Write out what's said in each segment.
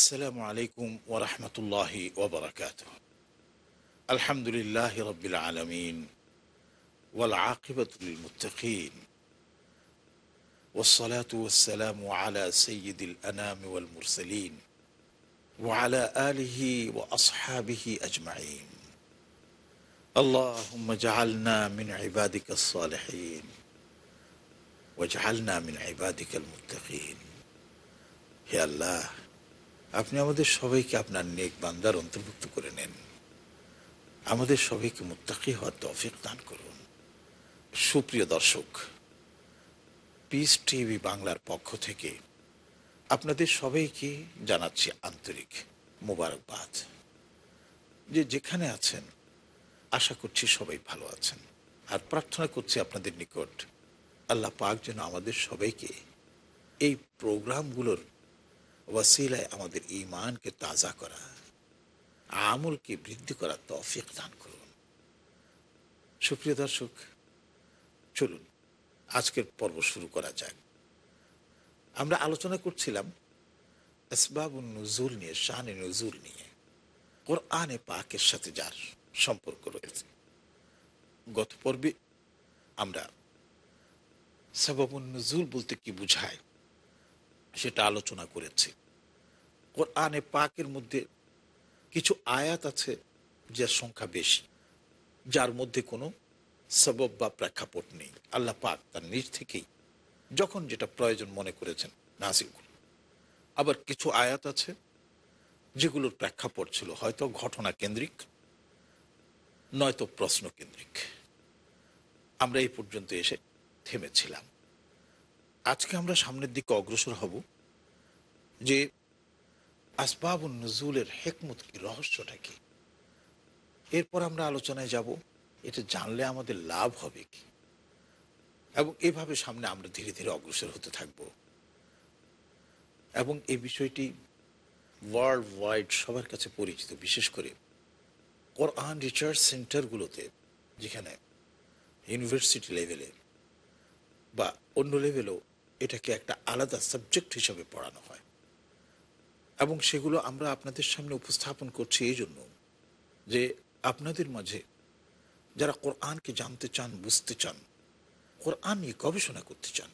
السلام عليكم ورحمة الله وبركاته. الحمد لله رب العالمين والعاقبة للمتقين والصلاة والسلام على سيد الأنام والمرسلين وعلى آله وأصحابه أجمعين. اللهم اجعلنا من عبادك الصالحين واجعلنا من عبادك المتقين. يا الله আপনি আমাদের সবাইকে আপনার নেক বান্দার অন্তর্ভুক্ত করে নেন। আমাদের সবাইকে মুত্তাকি হওয়ার তৌফিক দান করুন। সুপ্রিয় দর্শক পিস টিভি বাংলার পক্ষ থেকে আপনাদের সবাইকে জানাচ্ছি আন্তরিক মোবারকবাদ। যে যেখানে আছেন, আশা করছি সবাই ভালো আছেন। আর প্রার্থনা করছি আপনাদের নিকট, আল্লাহ পাক যেন আমাদের সবাইকে এই প্রোগ্রামগুলোর ওয়াসিলায় আমাদের ইমানকে তাজা করা, আমলকে বৃদ্ধি করার তৌফিক দান করুন। সুপ্রিয় দর্শক, চলুন, আজকের পর্ব শুরু করা যাক। আমরা আলোচনা করছিলাম আসবাবুন নজুল নিয়ে, শানে নজুল নিয়ে, কোরআনে পাকের সাথে যার সম্পর্ক রয়েছে। গত পর্বে আমরা সাবাবুন নজুল বলতে কি বুঝায় সেটা আলোচনা করেছি। কোরআনে পাকের মধ্যে কিছু আয়াত আছে যার সংখ্যা বেশি, যার মধ্যে কোনো সবব বা প্রেক্ষাপট নেই। আল্লাহ পাক তার নিজ থেকেই যখন যেটা প্রয়োজন মনে করেছেন নাজিল আবার কিছু আয়াত আছে যেগুলোর প্রেক্ষাপট ছিল হয়তো ঘটনা কেন্দ্রিক, নয়তো প্রশ্ন কেন্দ্রিক। আমরা এই পর্যন্ত এসে থেমেছিলাম। আজকে আমরা সামনের দিকে অগ্রসর হব যে আসবাব নজুলের হেকমত কি, রহস্যটা কি? এরপর আমরা আলোচনায় যাব, এটা জানলে আমাদের লাভ হবে কি? এবং এভাবে সামনে আমরা ধীরে ধীরে অগ্রসর হতে থাকব। এবং এই বিষয়টি ওয়ার্ল্ড ওয়াইড সবার কাছে পরিচিত, বিশেষ করে কোরআন রিসার্চ সেন্টারগুলোতে যেখানে ইউনিভার্সিটি লেভেলে বা অন্য লেভেলেও এটাকে একটা আলাদা সাবজেক্ট হিসাবে পড়ানো হয়। এবং সেগুলো আমরা আপনাদের সামনে উপস্থাপন করছি এই জন্য যে আপনাদের মাঝে যারা কোরআনকে জানতে চান, বুঝতে চান, কোরআন নিয়ে গবেষণা করতে চান,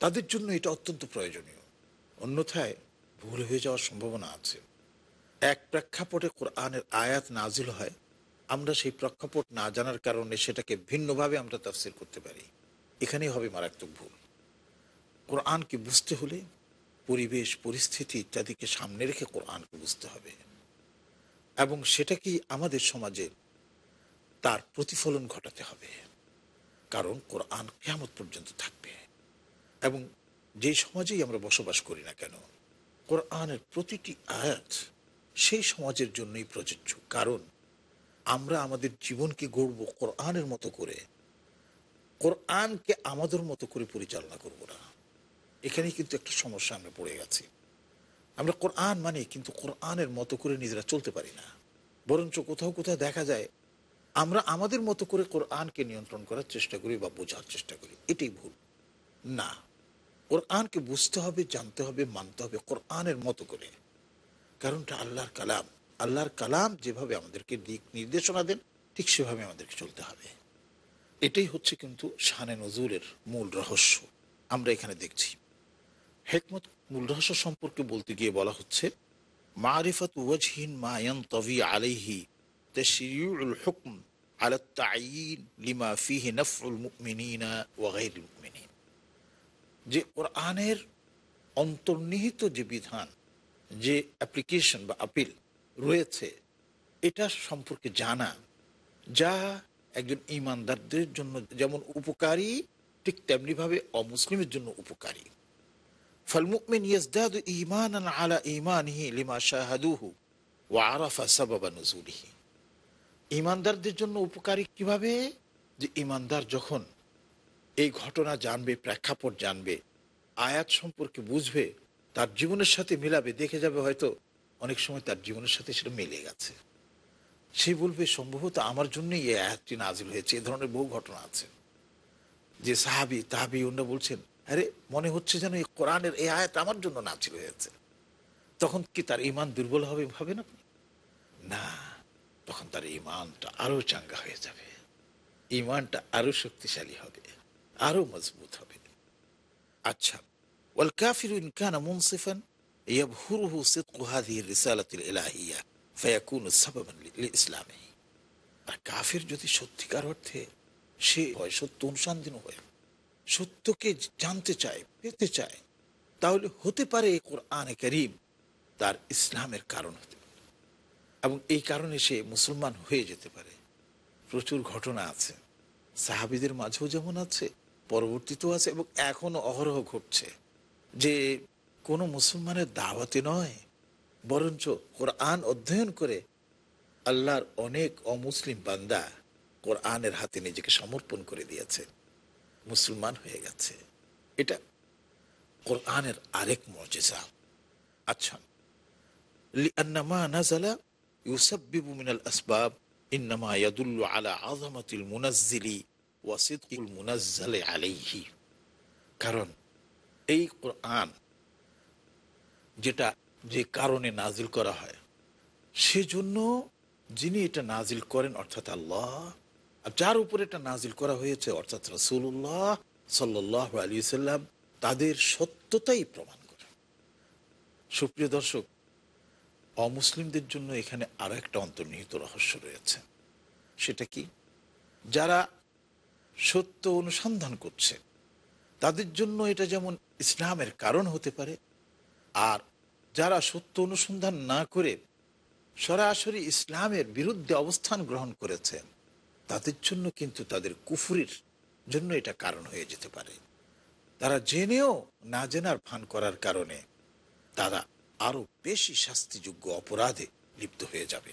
তাদের জন্য এটা অত্যন্ত প্রয়োজনীয়। অন্যথায় ভুল হয়ে যাওয়ার সম্ভাবনা আছে। এক প্রেক্ষাপটে কোরআনের আয়াত নাজিল হয়, আমরা সেই প্রেক্ষাপট না জানার কারণে সেটাকে ভিন্নভাবে আমরা তাফসির করতে পারি। এখানেই হবে মারাত্মক ভুল। কোরআনকে বুঝতে হলে পরিবেশ, পরিস্থিতি ইত্যাদিকে সামনে রেখে কোরআনকে বুঝতে হবে। এবং সেটাকেই আমাদের সমাজে তার প্রতিফলন ঘটাতে হবে। কারণ কোরআন কেমন পর্যন্ত থাকবে। এবং যেই সমাজেই আমরা বসবাস করি না কেন, কোরআনের প্রতিটি আয়াত সেই সমাজের জন্যই প্রযোজ্য। কারণ আমরা আমাদের জীবনকে গড়ব কোরআনের মতো করে, কোরআনকে আমাদের মতো করে পরিচালনা করব না। এখানেই কিন্তু একটা সমস্যা আমরা পড়ে গেছি। আমরা কোরআন মানে কিন্তু কোরআনের মতো করে নিজেরা চলতে পারি না। বরঞ্চ কোথাও কোথাও দেখা যায়, আমরা আমাদের মতো করে কোরআনকে নিয়ন্ত্রণ করার চেষ্টা করি বা বোঝার চেষ্টা করি। এটাই ভুল। না। কোরআনকে বুঝতে হবে, জানতে হবে, মানতে হবে কোরআনের মতো করে। কারণটা আল্লাহর কালাম। আল্লাহর কালাম যেভাবে আমাদেরকে দিক নির্দেশনা দেন, ঠিক সেভাবে আমাদেরকে চলতে হবে। এটাই হচ্ছে কিন্তু শানে নজরুলের মূল রহস্য। আমরা এখানে দেখছি। হেকমত মূল রহস্য সম্পর্কে বলতে গিয়ে বলা হচ্ছে معرفة وجه ما ينطوي عليه تشريع الحكم على التعيين لما فيه نفع المؤمنين وغير المؤمنين যে কোরআনের অন্তর্নিহিত যে বিধান যে অ্যাপ্লিকেশন বা আপিল রয়েছে এটা সম্পর্কে জানা যা একজন ইমানদারদের জন্য যেমন উপকারী ঠিক তেমনিভাবে অমুসলিমের জন্য উপকারী فالمؤمن يزداد إيمانا على إيمانه لما شاهدوه وعرف سبب نزوله ইমানদারদের জন্য উপকারী কিভাবে যে ইমানদার যখন এই ঘটনা জানবে প্রেক্ষাপট জানবে আয়াত সম্পর্কে বুঝবে তার জীবনের সাথে মিলাবে দেখে যাবে হয়তো অনেক সময় তার জীবনের সাথে সেটা মিলে গেছে সে বলবে সম্ভবত আমার জন্যই এই আয়াতটি নাজিল হয়েছে এ ধরনের বহু ঘটনা আছে যে সাহাবি তাহাবি অন্য বলছেন আরে মনে হচ্ছে যেন এই কোরআনের এই আয়াত আমার জন্য নাজিল হয়েছে তখন কি তার ইমান দুর্বল হবে ভাবেন আপনি না তখন তার ইমানটা আরো চাঙ্গা হয়ে যাবে ইমানটা আরো শক্তিশালী হবে আরো মজবুত হবে আচ্ছা والكافر إن كان منصفا يبهره صدق هذه الرسالة الإلهية فيكون سببا لإسلامه আর কাফির যদি সত্যিকার অর্থে সে হয় সত্য অনুসন্ধান হয় সত্যকে জানতে চায়, পেতে চায়, তাহলে হতে পারে কোরআনে করিম তার ইসলামের কারণ হতে। পারে এবং এই কারণে সে মুসলমান হয়ে যেতে পারে। প্রচুর ঘটনা আছে। সাহাবিদের মাঝেও যেমন আছে, পরবর্তীতেও আছে এবং এখনও অহরহ ঘটছে যে কোনো মুসলমানের দাওয়াতে নয়, বরঞ্চ কোরআন অধ্যয়ন করে আল্লাহর অনেক অমুসলিম বান্দা কোরআনের হাতে নিজেকে সমর্পণ করে দিয়েছে। মুসলমান হয়ে গেছে। এটা কোরআনের আরেক মর্যাদা। আচ্ছা কারণ এই কোরআন যেটা যে কারণে নাজিল করা হয়, সেজন্য যিনি এটা নাজিল করেন, অর্থাৎ আল্লাহ যার উপরে এটা নাজিল করা হয়েছে, অর্থাৎ রসুল্লাহ সাল্লাহ আলী সাল্লাম তাদের সত্যতাই প্রমাণ করে। সুপ্রিয় দর্শক, অমুসলিমদের জন্য এখানে আরও একটা অন্তর্নিহিত রহস্য রয়েছে। সেটা কি? যারা সত্য অনুসন্ধান করছে, তাদের জন্য এটা যেমন ইসলামের কারণ হতে পারে, আর যারা সত্য অনুসন্ধান না করে সরাসরি ইসলামের বিরুদ্ধে অবস্থান গ্রহণ করেছেন তাদের জন্য কিন্তু তাদের কুফুরির জন্য এটা কারণ হয়ে যেতে পারে। তারা জেনেও না জেনার ভান করার কারণে তারা আরও বেশি শাস্তিযোগ্য অপরাধে লিপ্ত হয়ে যাবে।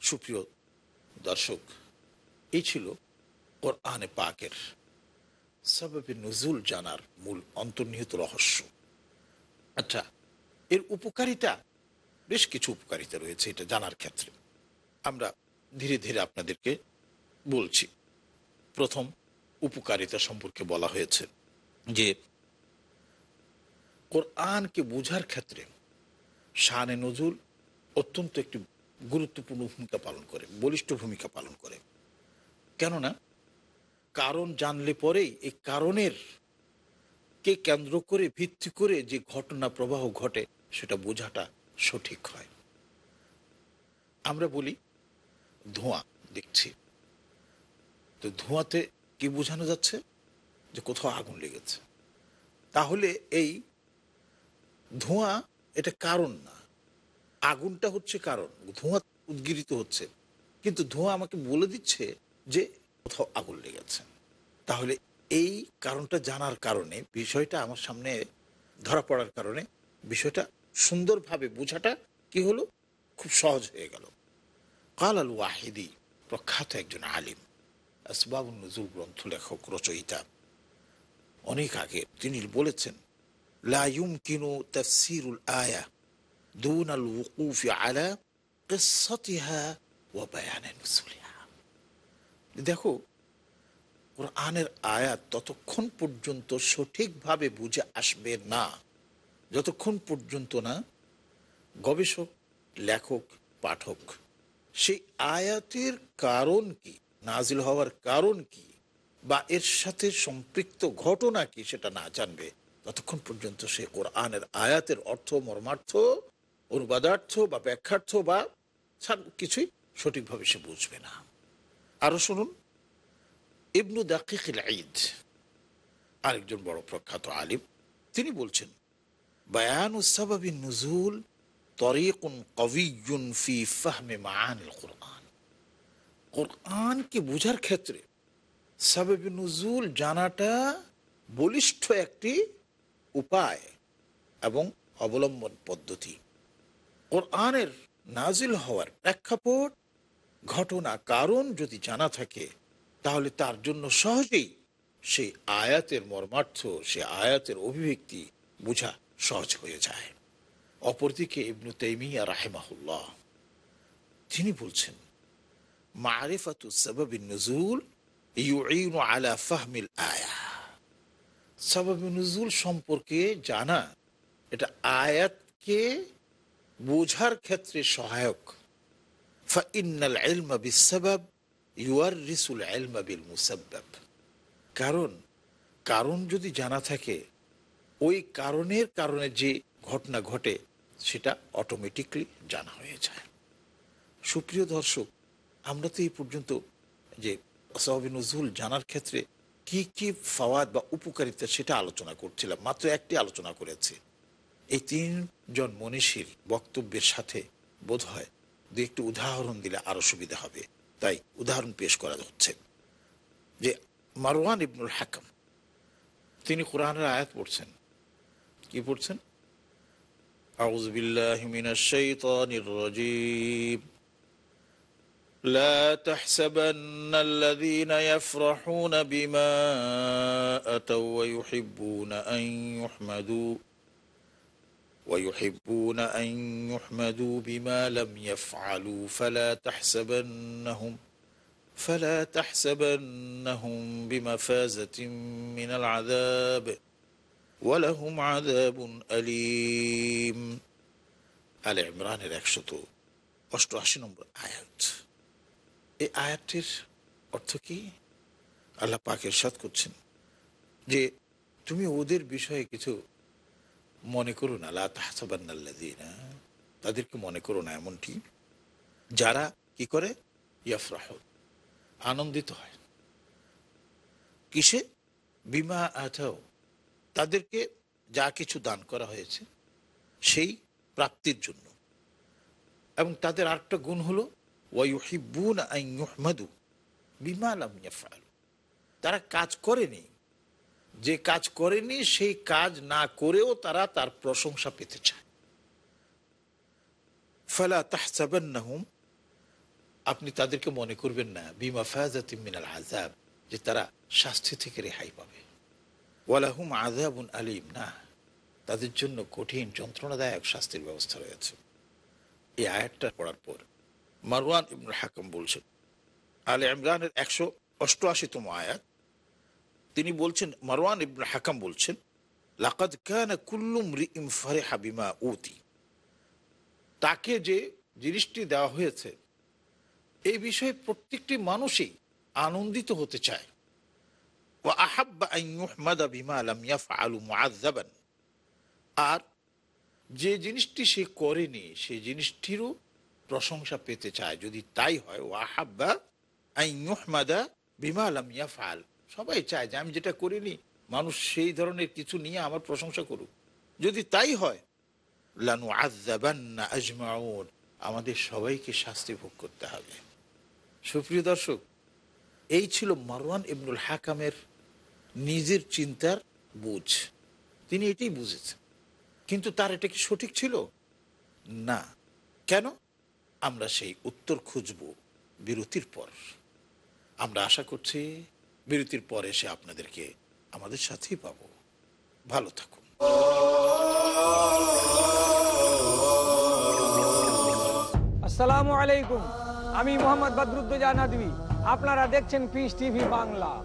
সুপ্রিয় দর্শক, এই ছিল কোরআনে পাকের সবাবে নজুল জানার মূল অন্তর্নিহিত রহস্য। আচ্ছা এর উপকারিতা, বেশ কিছু উপকারিতা রয়েছে এটা জানার ক্ষেত্রে। আমরা ধীরে ধীরে আপনাদেরকে বলছি। প্রথম উপকারিতা সম্পর্কে বলা হয়েছে যে, কোরআনকে বোঝার ক্ষেত্রে শানে নজুল অত্যন্ত একটি গুরুত্বপূর্ণ ভূমিকা পালন করে, বলিষ্ঠ ভূমিকা পালন করে। কেননা, কারণ জানলে পরেই এই কারণের কে কেন্দ্র করে, ভিত্তি করে যে ঘটনা প্রবাহ ঘটে, সেটা বোঝাটা সঠিক হয়। আমরা বলি ধোঁয়া দেখছি। তো ধোঁয়াতে কি বোঝানো যাচ্ছে? যে কোথাও আগুন লেগেছে। তাহলে এই ধোঁয়া এটা কারণ না। আগুনটা হচ্ছে কারণ। ধোঁয়া উদ্গিরিত হচ্ছে। কিন্তু ধোঁয়া আমাকে বলে দিচ্ছে যে কোথাও আগুন লেগেছে। তাহলে এই কারণটা জানার কারণে, বিষয়টা আমার সামনে ধরা পড়ার কারণে বিষয়টা সুন্দরভাবে বোঝাটা কি হলো? খুব সহজ হয়ে গেল। কাল আল ওয়াহিদি প্রখ্যাত একজন আলিম। আসবাবুল নজরুল গ্রন্থ লেখক, রচয়িতা। অনেক আগে তিনি বলেছেন লায়ুম কিনু তফসিরুল আয়া দুন আল উকুফ আলা কিসতিহা ওয়া বায়ান দেখো, কোরআনের আয়াত ততক্ষণ পর্যন্ত সঠিকভাবে বুঝে আসবে না। যতক্ষণ পর্যন্ত না গবেষক, লেখক, পাঠক সেই আয়াতের কারণ কি? নাজিল হওয়ার কারণ কি? বা এর সাথে সম্পৃক্ত ঘটনা কি সেটা না জানবে? ততক্ষণ পর্যন্ত সে কোরআনের আয়াতের অর্থ, মর্মার্থ, অনুবাদার্থ বা ব্যাখ্যার্থ বা কিছুই সঠিকভাবে সে বুঝবে না। আরও শুনুন। ইবনু দাকিকিল ঈদ আরেকজন বড় প্রখ্যাত আলিম, তিনি বলছেন, বায়ানু নুজুল তরিকুন কবিয়ুন ফি ফাহমে মাআনিল কোরআন। কোরআনকে বোঝার ক্ষেত্রে সাবাবি নুজুল জানাটা বলিষ্ঠ একটি উপায় এবং অবলম্বন পদ্ধতি। কোরআনের নাজিল হওয়ার প্রেক্ষাপট, ঘটনা, কারণ যদি জানা থাকে, তাহলে তার জন্য সহজেই সেই আয়াতের মর্মার্থ, সে আয়াতের অভিব্যক্তি বোঝা সহজ হয়ে যায়। অপরদিকে ইবনু তাইমিয়া রাহেমাহুল্লাহ, তিনি বলছেন নজুল আলা আয়া। নজুল সম্পর্কে জানা, এটা আয়াতকে বোঝার ক্ষেত্রে সহায়ক। রিসুল কারণ কারণ যদি জানা থাকে, ওই কারণের কারণে যে ঘটনা ঘটে সেটা অটোমেটিকলি জানা হয়ে যায়। সুপ্রিয় দর্শক, আমরা তো এই পর্যন্ত যে সাহাবি নজরুল জানার ক্ষেত্রে কি কি ফাওয়াদ বা উপকারিতা সেটা আলোচনা করছিলাম, মাত্র একটি আলোচনা করেছি। এই তিনজন মনীষীর বক্তব্যের সাথে বোধ হয় দু একটু উদাহরণ দিলে আরও সুবিধা হবে। তাই উদাহরণ পেশ করা হচ্ছে। যে মারওয়ান ইবনুল হাকাম, তিনি কোরআনের আয়াত পড়ছেন। কি পড়ছেন? أعوذ بالله من الشيطان الرجيم. لا تحسبن الذين يفرحون بما أتوا ويحبون أن يحمدوا ويحبون أن يحمدوا بما لم يفعلوا. فلا تحسبنهم فلا تحسبنهم بمفازة من العذاب. ওয়ালাহুম আদাবুন আলিম। আলে ইমরানের একশত অষ্টআশি নম্বর আয়াত। এই আয়াতটির অর্থ কি? আল্লাহ পাকের সাথ করছেন যে, তুমি ওদের বিষয়ে কিছু মনে করো না। আল্লাহ না তাদেরকে মনে করো না এমনটি। যারা কি করে? ইয়াফরাহ। আনন্দিত হয়। কিসে? বিমা আথাও তাদেরকে যা কিছু দান করা হয়েছে, সেই প্রাপ্তির জন্য। এবং তাদের আরেকটা গুণ হলো তারা কাজ করেনি। যে কাজ করেনি, সেই কাজ না করেও তারা তার প্রশংসা পেতে চায়। ফালা তাহসাবান্নাহুম, আপনি তাদেরকে মনে করবেন না, বিমা ফাজাতিম মিনাল আযাব, যে তারা শাস্তি থেকে রেহাই পাবে। ওয়ালাহুম আযাবুন আলিম। না, তাদের জন্য কঠিন যন্ত্রণাদায়ক শাস্তির ব্যবস্থা রয়েছে। এই আয়াতটা পড়ার পর মারওয়ান ইবনুল হাকাম বলছেন, আলে ইমরানের একশো অষ্টআশিতম আয়াত, তিনি বলছেন, মারওয়ান ইবনুল হাকাম বলছেন, লাকাদ কানা কুল্লুম রিম ফারিহা হাবিমা উতি। তাকে যে জিনিসটি দেওয়া হয়েছে, এই বিষয়ে প্রত্যেকটি মানুষই আনন্দিত হতে চায়। বিমা মুআযযাবান আর যে জিনিসটি সে করেনি সেই জিনিসটিরও প্রশংসা পেতে চায়। যদি তাই হয় ও আহাব্বা আইয়ুহমাদা বিমা আলাম ইয়াফাল সবাই চায় যে আমি যেটা করিনি, মানুষ সেই ধরনের কিছু নিয়ে আমার প্রশংসা করুক। যদি তাই হয় লানু আজাবান্না আজমাউন। আমাদের সবাইকে শাস্তি ভোগ করতে হবে। সুপ্রিয় দর্শক, এই ছিল মারওয়ান ইবনুল হাকামের নিজের চিন্তার বুঝ। তিনি এটাই বুঝেছেন। কিন্তু তার এটা কি সঠিক ছিল? না। কেন? আমরা সেই উত্তর খুঁজব বিরতির পর। আমরা আশা করছি বিরতির পর এসে আপনাদেরকে আমাদের সাথেই পাব। ভালো থাকুন। আসসালামু আলাইকুম। আমি মোহাম্মদ বদরুদ্দোজা নদী আপনারা দেখছেন পিস টিভি বাংলা।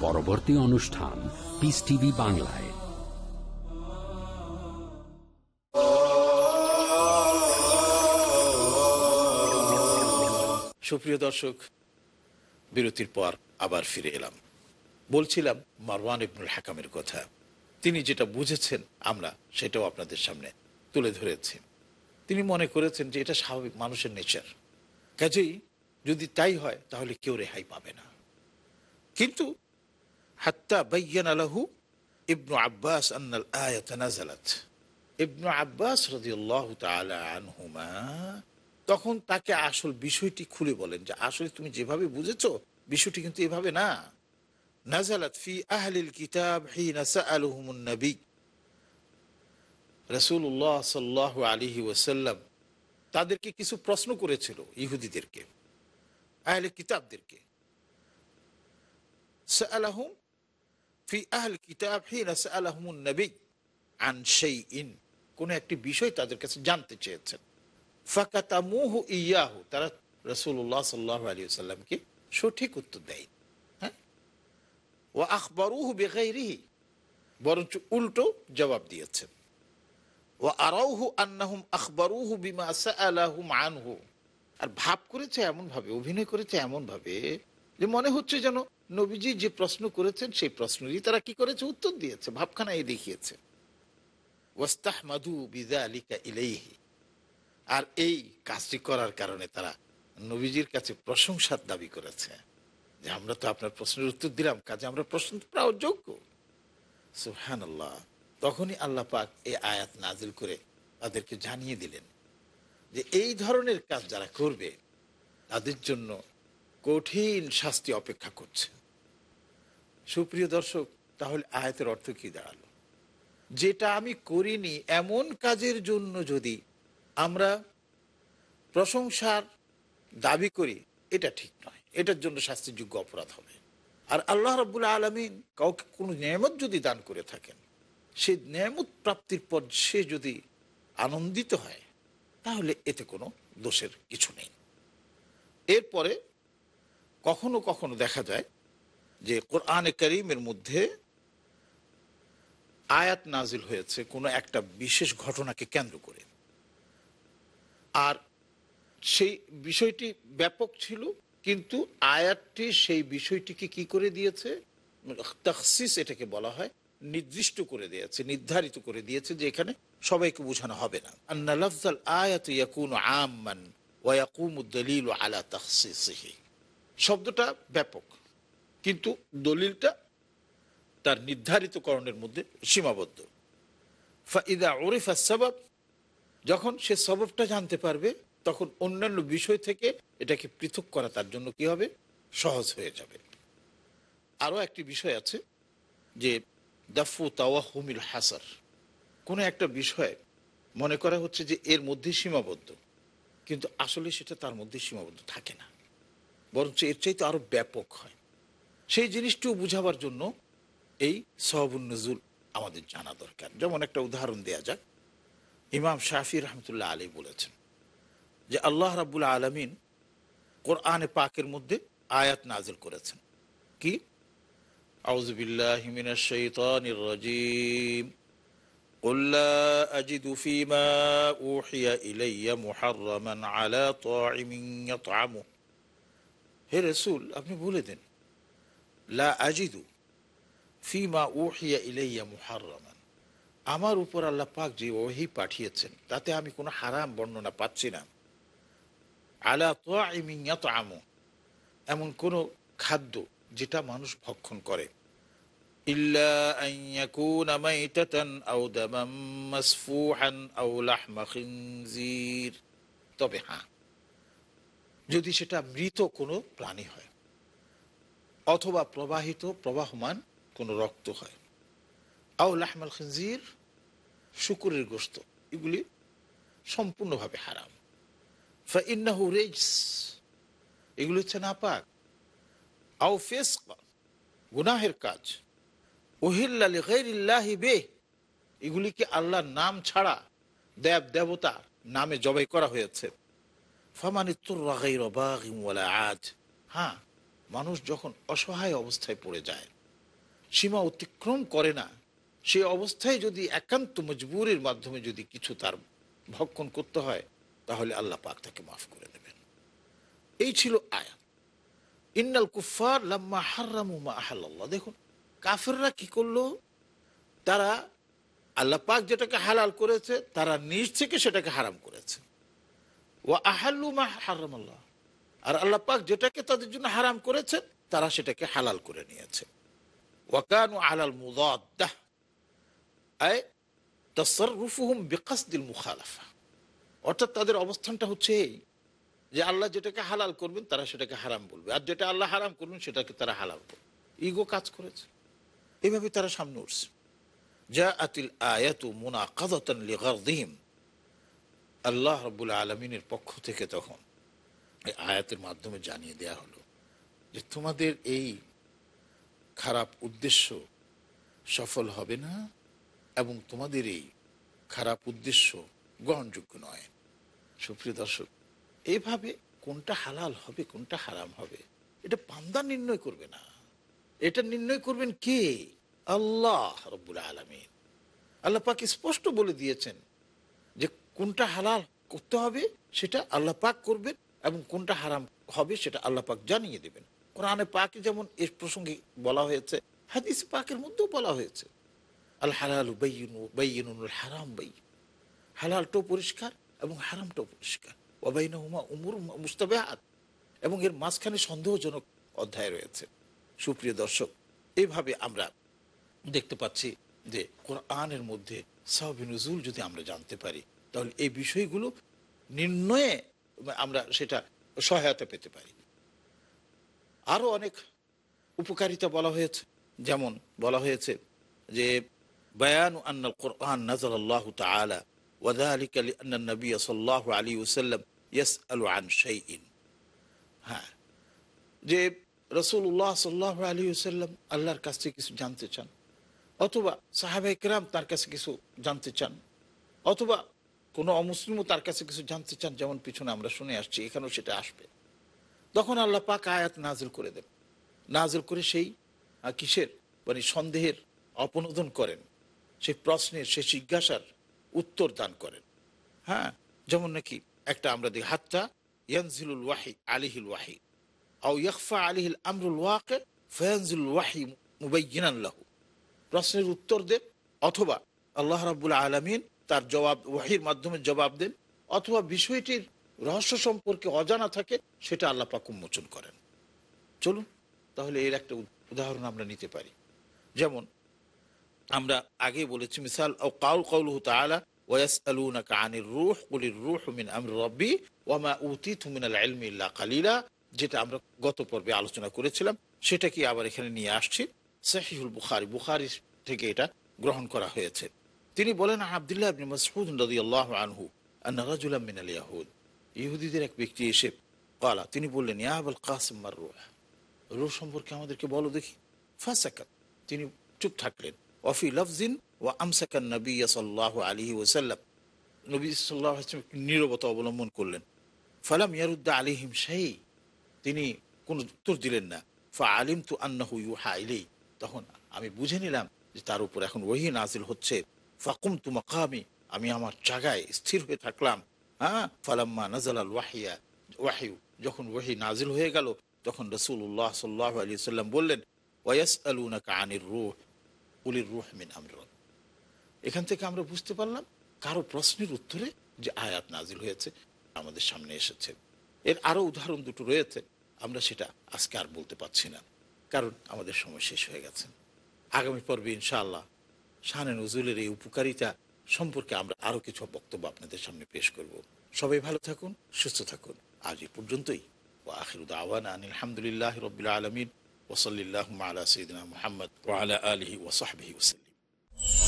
পরবর্তী অনুষ্ঠান পিস টিভি বাংলায়। সুপ্রিয় দর্শক, বিরতির পর আবার ফিরে এলাম। বলছিলাম মারওয়ান ইবনুল হাকামের কথা। তিনি যেটা বুঝেছেন, আমরা সেটাও আপনাদের সামনে তুলে ধরেছি। তিনি মনে করেছেন যে এটা স্বাভাবিক মানুষের নেচার। কাজেই যদি তাই হয়, তাহলে কেউ রেহাই পাবে না। কিন্তু হাত্তা বাইয়ান আলাহু ইবনু আব্বাস আন্নাল আয়াত নাজালাত ইবনু আব্বাস রাদিয়াল্লাহু তাআলা আনহুমা তখন তাকে আসল বিষয়টি খুলে বলেন যে, আসলে তুমি যেভাবে বুঝেছ, বিষয়টি কিন্তু এভাবে না। নাজালাত ফি আহলিল কিতাব হিনা সাআলুহুমুন নবী। রাসূলুল্লাহ সাল্লাল্লাহু আলাইহি ওয়াসাল্লাম তাদেরকে কিছু প্রশ্ন করেছিল ইহুদিদেরকে আহলে কিতাবদেরকে। সাআলাহুম ফি আহল কিতাব হিনা সাআলাহুমুন নবী আন শাইইন। কোন একটি বিষয় তাদের কাছে জানতে চেয়েছেন। ফাকাতামুহু ইয়াহু। তারা রসুল্লাহ সাল্লাহ আলী সাল্লামকে সঠিক উত্তর দেয়। হ্যাঁ? ও আখবরুহু বেগাইরিহি। বরঞ্চ উল্টো জবাব দিয়েছেন। ও আরাউহু আন্নাহুম আখবরুহু বিমা সাআলাহুম আনহু। আর ভাব করেছে এমন ভাবে অভিনয় করেছে এমন ভাবে যে মনে হচ্ছে যেন নবীজি যে প্রশ্ন করেছেন, সেই প্রশ্নেরই তারা কি করেছে? উত্তর দিয়েছে, ভাবখানা এই দেখিয়েছে। ইলাইহি। আর এই কাজটি করার কারণে তারা নবীজির কাছে প্রশংসার দাবি করেছে। যে আমরা তো আপনার প্রশ্নের উত্তর দিলাম, কাজে আমরা প্রশ্ন পাওয়ার যোগ্য। সুহান আল্লাহ তখনই আল্লাহ পাক এই আয়াত নাজিল করে তাদেরকে জানিয়ে দিলেন যে এই ধরনের কাজ যারা করবে, তাদের জন্য কঠিন শাস্তি অপেক্ষা করছে। সুপ্রিয় দর্শক, তাহলে আয়াতের অর্থ কি দাঁড়াল? যেটা আমি করিনি, এমন কাজের জন্য যদি আমরা প্রশংসার দাবি করি, এটা ঠিক নয়। এটার জন্য শাস্তিযোগ্য অপরাধ হবে। আর আল্লাহ রব্বুল আলমিন কাউকে কোনো নিয়ামত যদি দান করে থাকেন, সে নিয়ামত প্রাপ্তির পর সে যদি আনন্দিত হয়, তাহলে এতে কোনো দোষের কিছু নেই। এরপরে কখনো কখনো দেখা যায় যে কোরআনে করিমের মধ্যে আয়াত নাজিল হয়েছে কোনো একটা বিশেষ ঘটনাকে কেন্দ্র করে। আর সেই বিষয়টি ব্যাপক ছিল, কিন্তু আয়াতটি সেই বিষয়টিকে কি করে দিয়েছে? তখসিস এটাকে বলা হয়, নির্দিষ্ট করে দিয়েছে, নির্ধারিত করে দিয়েছে যে এখানে সবাইকে বোঝানো হবে না। আন্না লফজাল আয়াত ইয়াকুন দলিল আলা তখসিসহি। শব্দটা ব্যাপক। কিন্তু দলিলটা তার নির্ধারিতকরণের মধ্যে সীমাবদ্ধ। ফাইদা ওরিফা সবাব, যখন সে সববটা জানতে পারবে, তখন অন্যান্য বিষয় থেকে এটাকে পৃথক করা তার জন্য কি হবে? সহজ হয়ে যাবে। আরও একটি বিষয় আছে যে দাফু তাওয়াহুমিল হাসার। কোনো একটা বিষয় মনে করা হচ্ছে যে এর মধ্যে সীমাবদ্ধ, কিন্তু আসলে সেটা তার মধ্যে সীমাবদ্ধ থাকে না। বরঞ্চ এর চাইতে আরো ব্যাপক হয় সেই জিনিসটিও বুঝাবার জন্য এই সহবুন্নজুল আমাদের জানা দরকার যেমন একটা উদাহরণ দেয়া যাক ইমাম শাফি রহমতুল্লাহ আলী বলেছেন যে আল্লাহ রাবুল আলমিন কোরআনে পাকের মধ্যে আয়াত নাজিল করেছেন কি আউজবিল্লাহ মিনাশ শাইতানির রাজিম قل لا أجد فيما أوحي إلي محرما على طاعم يطعمه হে রসুল, আপনি বলে দেন, লা আজিদু ফিমা ইলাইয়া আমার উপর আল্লাহ পাক যে ওহি পাঠিয়েছেন, তাতে আমি কোনো হারাম বর্ণনা পাচ্ছি না। আলা তো আমু এমন কোনো খাদ্য যেটা মানুষ ভক্ষণ করে। তবে হ্যাঁ যদি সেটা মৃত কোনো প্রাণী হয়, অথবা প্রবাহিত, প্রবাহমান কোনো রক্ত হয়। আও লাহমাল খিনজির, শুকুরের গোস্ত এগুলি সম্পূর্ণভাবে হারাম। ফাইন্নাহু রেজস, এগুলি হচ্ছে নাপাক। আও ফেস গুনাহের কাজ। ওহিল্লাহি বে এগুলিকে আল্লাহর নাম ছাড়া দেব দেবতা নামে জবাই করা হয়েছে। আজ হ্যাঁ মানুষ যখন অসহায় অবস্থায় পড়ে যায়, সীমা অতিক্রম করে না, সেই অবস্থায় যদি একান্ত মজবুরের মাধ্যমে যদি কিছু তার ভক্ষণ করতে হয়, তাহলে আল্লাহ পাক তাকে মাফ করে দেবেন। এই ছিল আয়াত। ইন্নাল কুফার লাম্মা হারামু মা আহাল্লাহ দেখুন, কাফেররা কি করল? তারা আল্লাহ পাক যেটাকে হালাল করেছে, তারা নিজ থেকে সেটাকে হারাম করেছে। ও আহাল্লু মা আর আল্লাহ পাক যেটাকে তাদের জন্য হারাম করেছে তারা সেটাকে হালাল করে নিয়েছে। ওয়াকানু আলাল মুদাদ্দাহ। আয় তাসাররুফুহুম বিকাসদিল মুখালাফা। অর্থাৎ তাদের অবস্থানটা হচ্ছে এই, যে আল্লাহ যেটাকে হালাল করবেন, তারা সেটাকে হারাম বলবে। আর যেটা আল্লাহ হারাম করবেন, সেটাকে তারা হালাল করবে ইগো কাজ করেছে। এইভাবে তারা সামনে উঠছে। যা আতিল আয়াতু মুনা কাদাতান লিগারদিহিম। আল্লাহ রবুল আলমিনের পক্ষ থেকে তখন এই আয়াতের মাধ্যমে জানিয়ে দেয়া হলো যে তোমাদের এই খারাপ উদ্দেশ্য সফল হবে না এবং তোমাদের এই খারাপ উদ্দেশ্য গ্রহণযোগ্য নয়। সুপ্রিয় দর্শক এইভাবে কোনটা হালাল হবে, কোনটা হারাম হবে, এটা পান্দা নির্ণয় করবে না। এটা নির্ণয় করবেন কে? আল্লাহ রব্বুল আলমিন। আল্লাহ পাক স্পষ্ট বলে দিয়েছেন কোনটা হালাল করতে হবে সেটা আল্লাহ পাক করবেন এবং কোনটা হারাম হবে সেটা আল্লাহ পাক জানিয়ে দেবেন। কোরআনে পাকে যেমন এর প্রসঙ্গে বলা হয়েছে, হাদিস পাকের মধ্যেও বলা হয়েছে, আল হালাল হারাম বাই হালালটাও পরিষ্কার এবং হারামটাও পরিষ্কার। ওবাইনহুমা উমুর মুস্তাবেহাত। এবং এর মাঝখানে সন্দেহজনক অধ্যায় রয়েছে। সুপ্রিয় দর্শক এইভাবে আমরা দেখতে পাচ্ছি যে কোরআনের মধ্যে সাহবিনুজুল যদি আমরা জানতে পারি তাহলে এই বিষয়গুলো নির্ণয়ে আমরা সেটা সহায়তা পেতে পারি। আরও অনেক উপকারিতা বলা হয়েছে। যেমন বলা হয়েছে যে, বয়ান আন্নাল কোরআন নাজর আল্লাহ তালা ওয়াদালিক আলী আন্না নবী সাল্লাহ আলী ওসাল্লাম ইয়াস আল আন শাইন হ্যাঁ যে রসুল্লাহ সাল্লাহ আলী ওসাল্লাম আল্লাহর কাছ থেকে কিছু জানতে চান, অথবা সাহাবে একরাম তার কাছে কিছু জানতে চান, অথবা কোনো অমুসলিমও তার কাছে কিছু জানতে চান, যেমন পিছনে আমরা শুনে আসছি, এখানেও সেটা আসবে। তখন আল্লাহ পাক আয়াত নাজিল করে দেন। নাজিল করে সেই কিসের? মানে সন্দেহের অপনোদন করেন। সেই প্রশ্নের, সেই জিজ্ঞাসার উত্তর দান করেন। হ্যাঁ যেমন নাকি একটা আমরা দেখি, হাত্তা ইয়ানজিলুল ওয়াহি আলিহিল ওয়াহি, আও ইয়াকফা আলিহিল আমরুল ওয়াকে ফয়ানজিল ওয়াহি মুবাইয়িনান লাহু। প্রশ্নের উত্তর দেন, অথবা আল্লাহ রাবুল আলমিন তার জবাব, ওয়াহির মাধ্যমে জবাব দেন, অথবা বিষয়টির রহস্য সম্পর্কে অজানা থাকে, সেটা আল্লাহ পাক উন্মোচন করেন। চলুন, তাহলে এর একটা উদাহরণ আমরা নিতে পারি। যেমন, আমরা আগে বলেছি, মিসাল ও কাউল কাউল তালা ওয়াসআলুনাকা আনির রূহ, কুলির রূহ মিন আমরি রাব্বি ওয়া মা উতিতু মিনাল ইলমি ইল্লা কালিলা, যেটা আমরা গত পর্বে আলোচনা করেছিলাম সেটা কি আবার এখানে নিয়ে আসছি। সহিহুল বুখারি বুখারি থেকে এটা গ্রহণ করা হয়েছে। তিনি বলেন, আব্দুল্লাহ ইবনে মাসউদ রাদিয়াল্লাহু আনহু, আন্না রাজুলাম মিনাল ইয়াহুদ। ইহুদিদের এক ব্যক্তি এসে কালা, তিনি বললেন, ইয়া কাসিম মার রূহ। রূহ সম্পর্কে আমাদেরকে বলো দেখি। ফাসাকাত, তিনি চুপ থাকলেন। ওয়াফি লফজিন ও আমসাকান নবী সাল্লাহ আলী ওসাল্লাম নবী সাল্লাহ নীরবতা অবলম্বন করলেন। ফালাম ইয়ারুদ্দা আলিহিম শাহী তিনি কোনো উত্তর দিলেন না। ফা আলিম তু আন্নাহু ইউহা ইলেই তখন আমি বুঝে নিলাম যে তার উপর এখন ওহি নাজিল হচ্ছে। ফাকুম তু মকামি, আমি আমার জায়গায় স্থির হয়ে থাকলাম। হ্যাঁ? ফালাম্মা নাজাল আল ওয়াহিয়া ওয়াহিউ। যখন ওহি নাজিল হয়ে গেল, তখন রসুল্লাহ সাল্লাহ আলী সাল্লাম বললেন ওয়াস আলুনাকা আনির রুহ, উলির রুহ মিন আমর এখান থেকে আমরা বুঝতে পারলাম কারও প্রশ্নের উত্তরে যে আয়াত নাজিল হয়েছে, আমাদের সামনে এসেছে। এর আরও উদাহরণ দুটো রয়েছে, আমরা সেটা আজকে আর বলতে পারছি না, কারণ আমাদের সময় শেষ হয়ে গেছে। আগামী পর্বে ইনশাআল্লাহ শাহানে নজরুলের এই উপকারিতা সম্পর্কে আমরা আরও কিছু বক্তব্য আপনাদের সামনে পেশ করব। সবাই ভালো থাকুন, সুস্থ থাকুন। আজ এই পর্যন্তই। ও আখিরুদ আওয়ান আলহামদুলিল্লাহ রবিল আলমিন। ওসলিল্লাহ আলা সঈদিনা মোহাম্মদ ওয়ালা আলহি ওসহাবি ওসাল্লিম